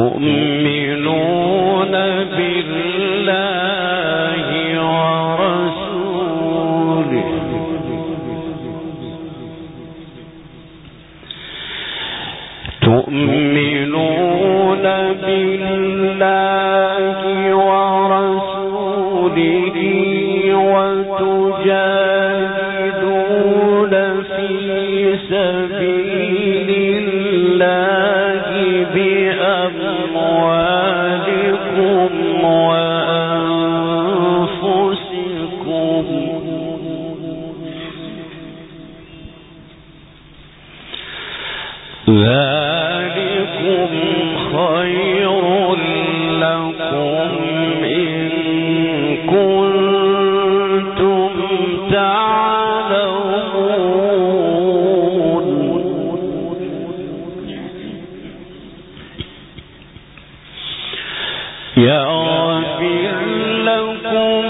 المؤمنين يا يغفر لكم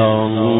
lòng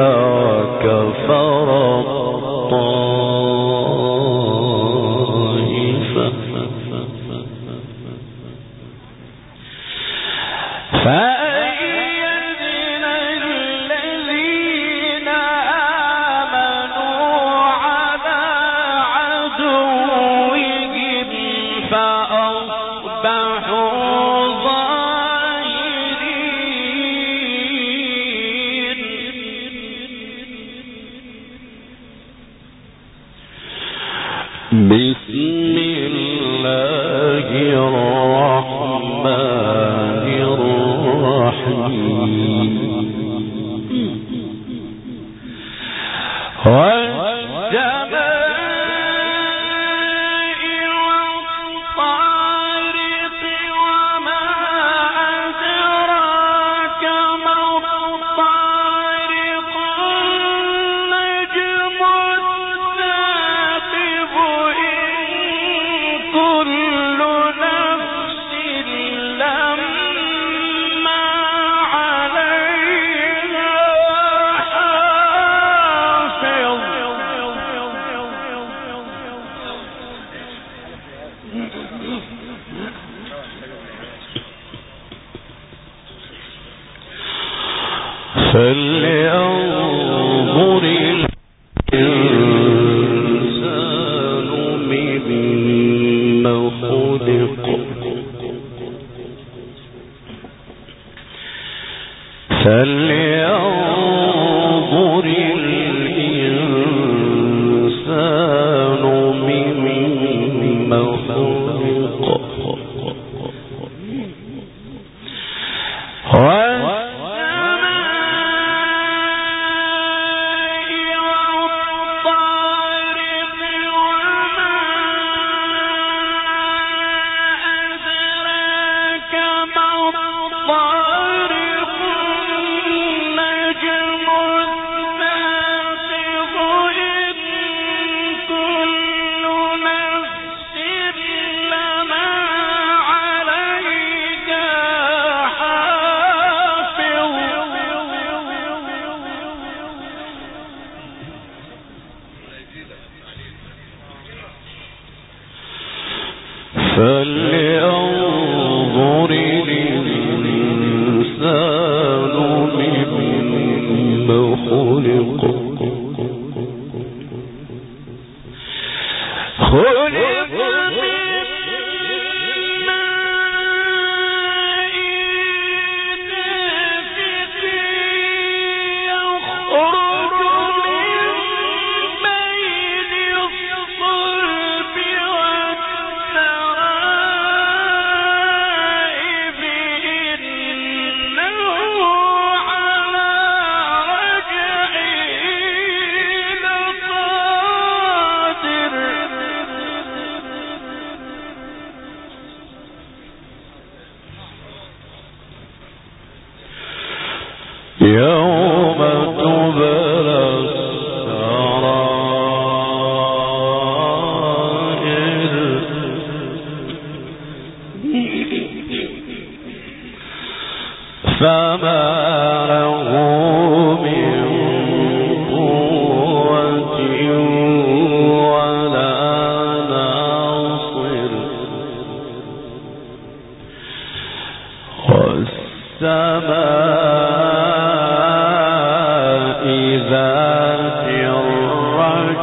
الله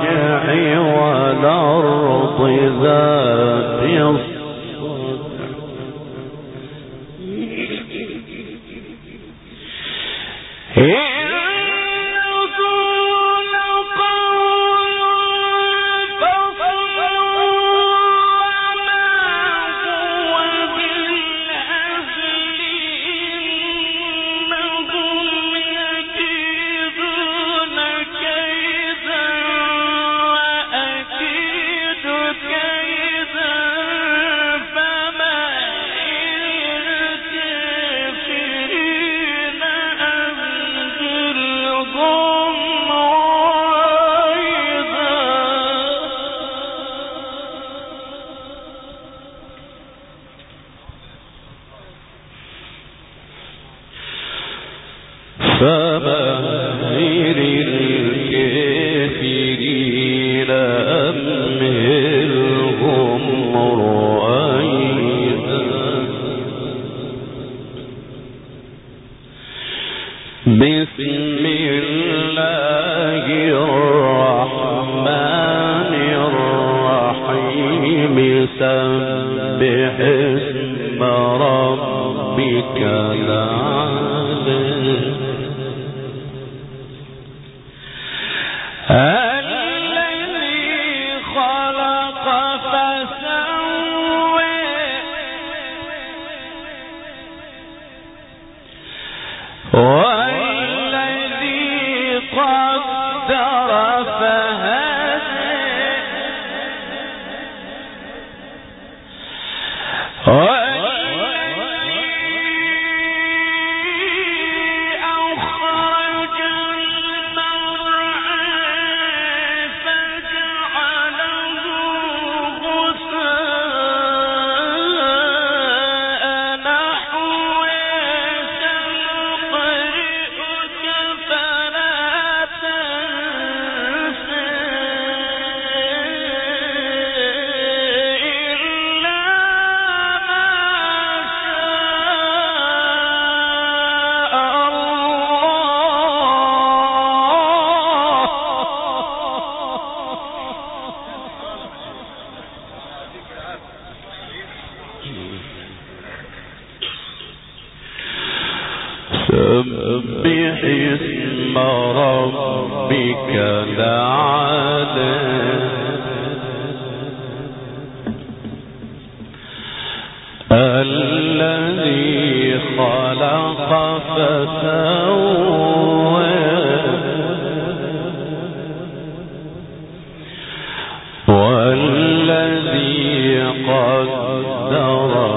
الأرجح والأرض ذات الصلاة إلى أمهم الذي قدر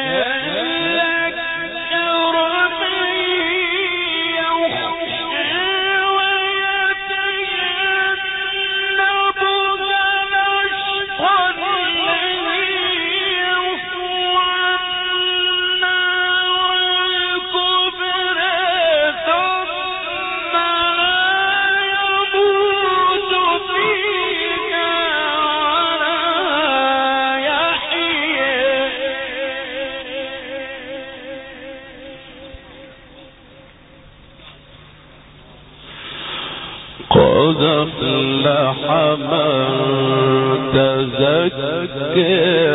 من تزكى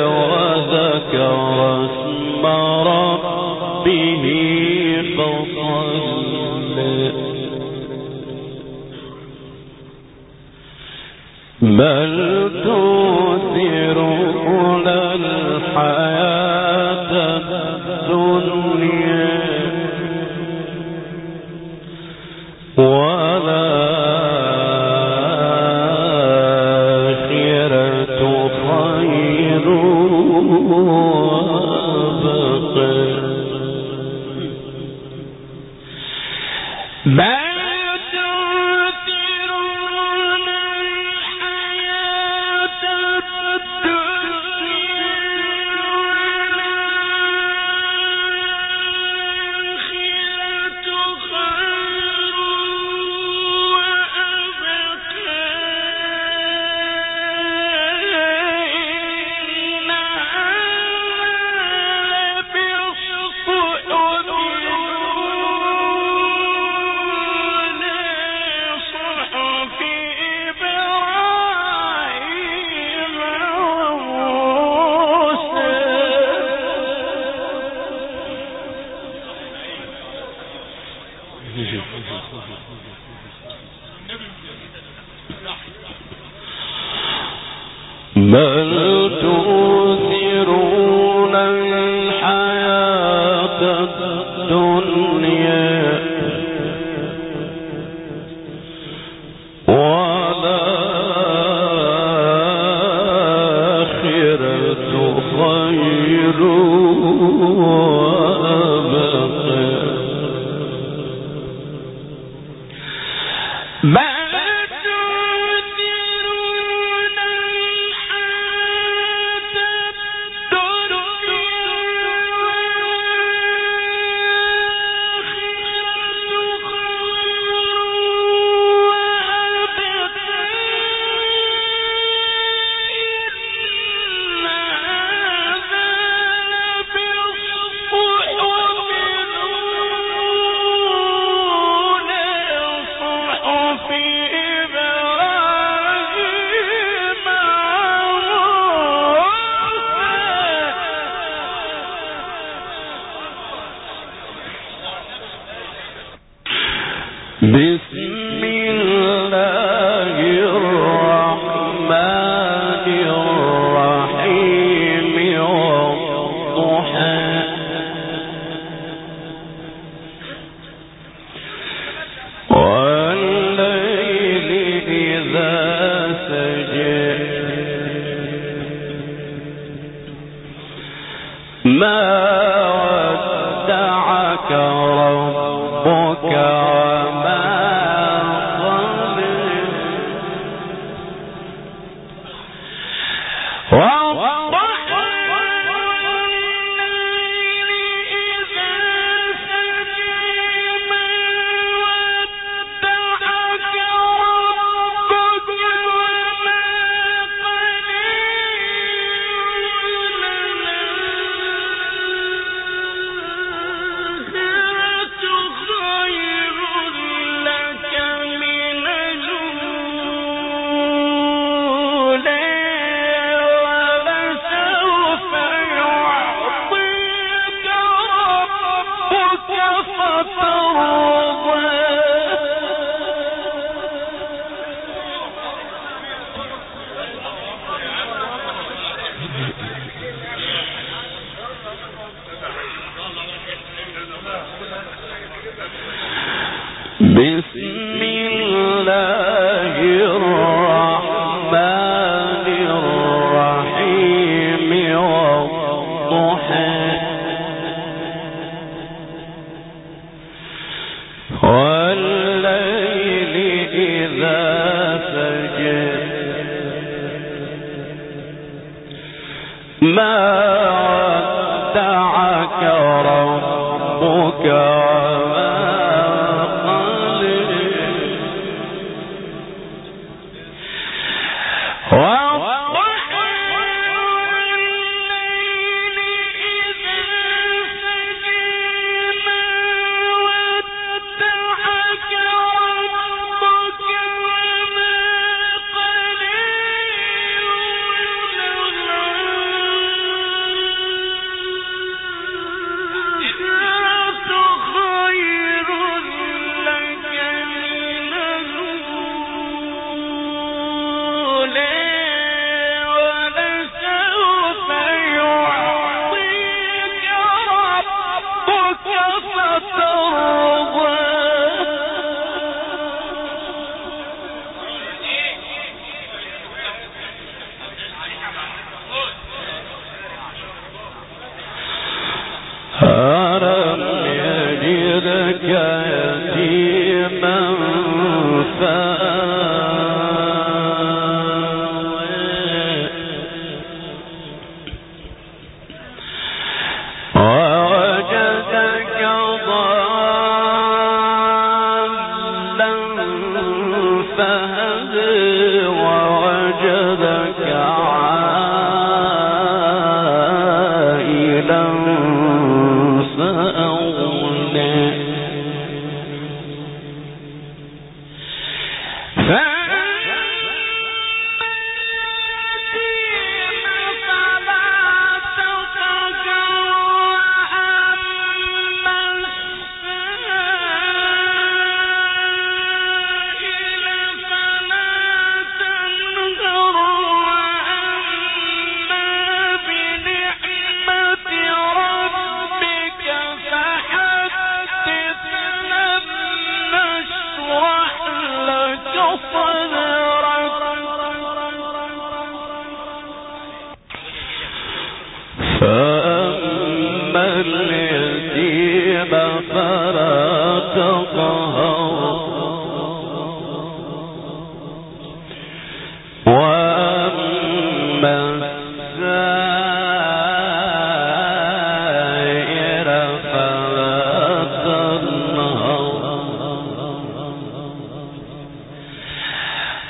وذكر ربه بل تؤثرون الحياة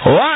بسم